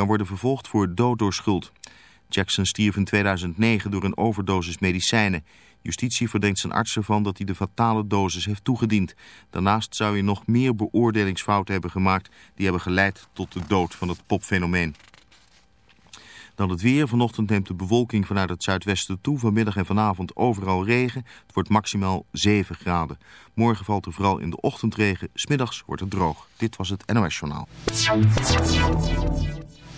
kan worden vervolgd voor dood door schuld. Jackson stierf in 2009 door een overdosis medicijnen. Justitie verdenkt zijn arts ervan dat hij de fatale dosis heeft toegediend. Daarnaast zou hij nog meer beoordelingsfouten hebben gemaakt... die hebben geleid tot de dood van het popfenomeen. Dan het weer. Vanochtend neemt de bewolking vanuit het zuidwesten toe. Vanmiddag en vanavond overal regen. Het wordt maximaal 7 graden. Morgen valt er vooral in de ochtend regen. Smiddags wordt het droog. Dit was het NOS Journaal.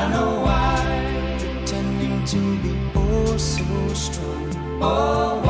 I know why, pretending to be oh so strong. Oh.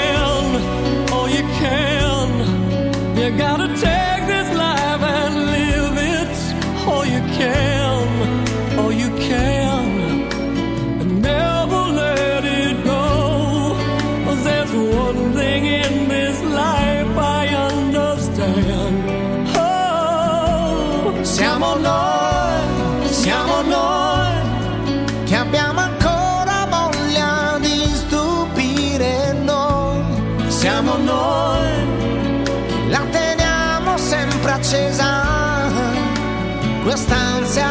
You gotta take this life catches on quest'ansia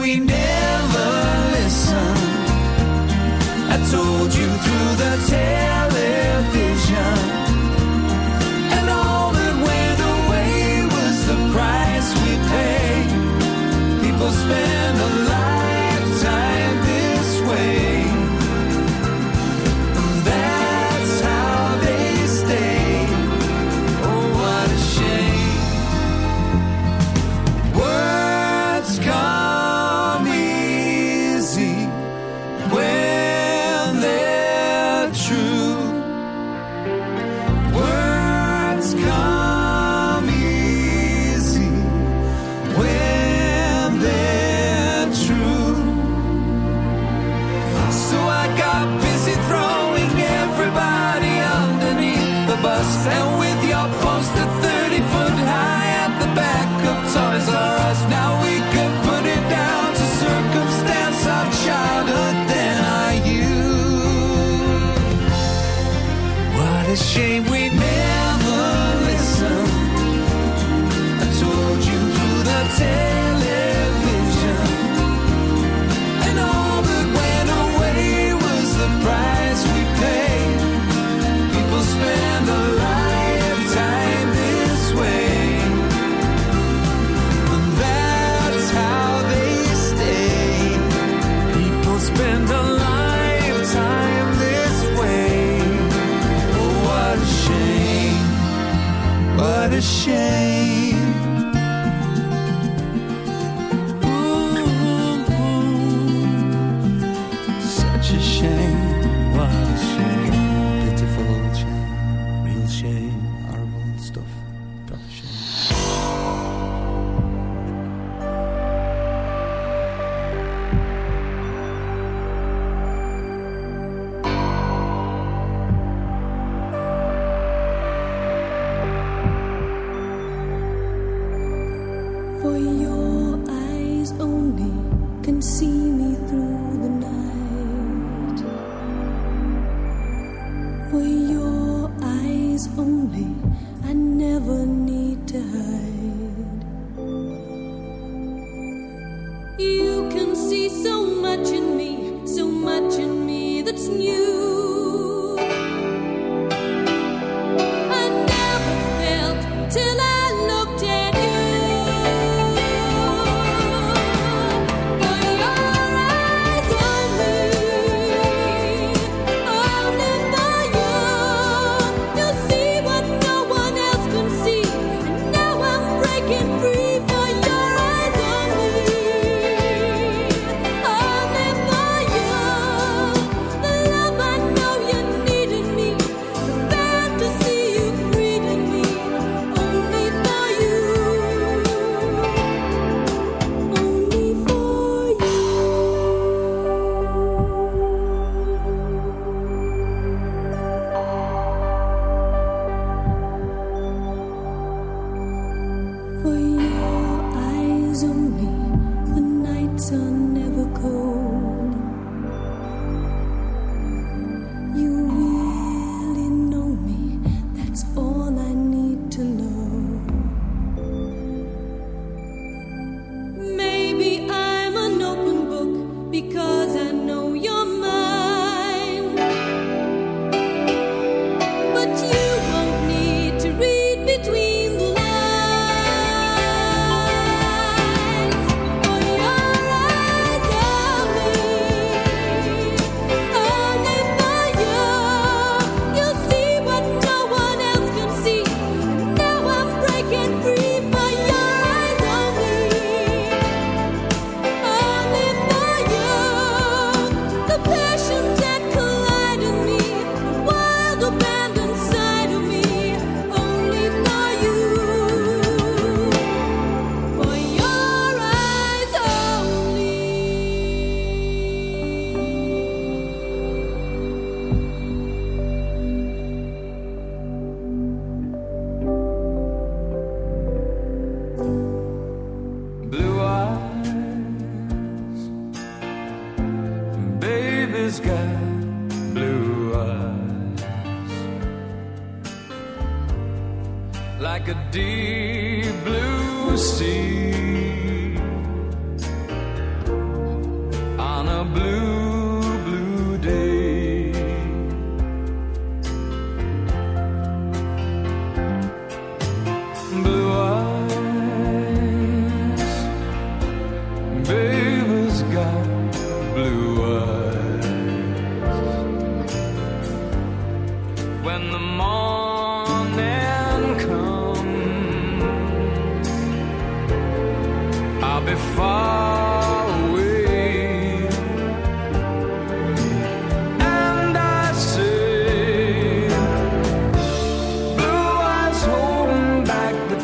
we never listen. I told you through the television. And all that went away was the price we paid. People spent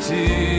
tears,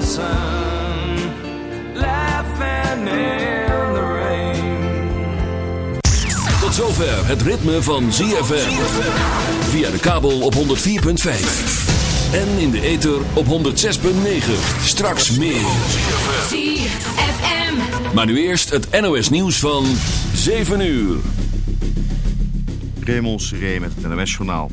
the sun, laughing in the rain. Tot zover het ritme van ZFM. Via de kabel op 104.5. En in de ether op 106.9. Straks meer. ZFM. Maar nu eerst het NOS nieuws van 7 uur. Raymond Seré met het NOS-journaal.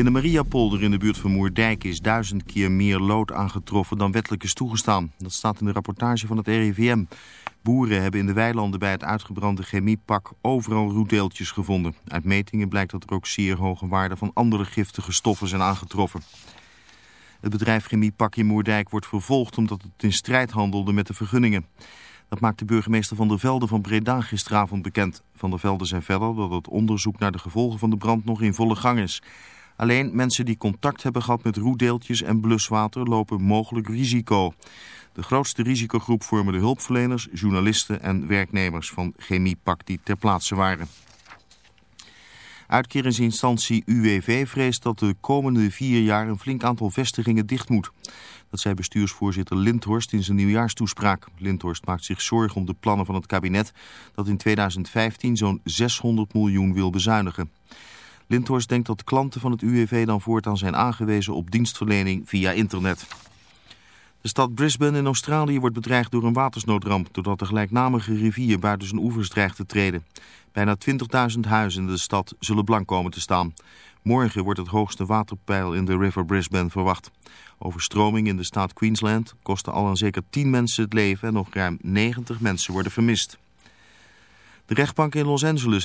In de Mariapolder in de buurt van Moerdijk is duizend keer meer lood aangetroffen dan wettelijk is toegestaan. Dat staat in de rapportage van het RIVM. Boeren hebben in de weilanden bij het uitgebrande chemiepak overal roetdeeltjes gevonden. Uit metingen blijkt dat er ook zeer hoge waarden van andere giftige stoffen zijn aangetroffen. Het bedrijf Chemiepak in Moerdijk wordt vervolgd omdat het in strijd handelde met de vergunningen. Dat maakte burgemeester Van der Velde van Breda gisteravond bekend. Van der Velde zei verder dat het onderzoek naar de gevolgen van de brand nog in volle gang is. Alleen mensen die contact hebben gehad met roedeeltjes en bluswater lopen mogelijk risico. De grootste risicogroep vormen de hulpverleners, journalisten en werknemers van Chemiepak die ter plaatse waren. Uitkeringsinstantie UWV vreest dat de komende vier jaar een flink aantal vestigingen dicht moet. Dat zei bestuursvoorzitter Lindhorst in zijn nieuwjaarstoespraak. Lindhorst maakt zich zorgen om de plannen van het kabinet dat in 2015 zo'n 600 miljoen wil bezuinigen. Lindhorst denkt dat klanten van het UWV dan voortaan zijn aangewezen op dienstverlening via internet. De stad Brisbane in Australië wordt bedreigd door een watersnoodramp... doordat de gelijknamige rivier buiten zijn oevers dreigt te treden. Bijna 20.000 huizen in de stad zullen blank komen te staan. Morgen wordt het hoogste waterpeil in de River Brisbane verwacht. Overstroming in de staat Queensland kostte al aan zeker 10 mensen het leven... en nog ruim 90 mensen worden vermist. De rechtbank in Los Angeles heeft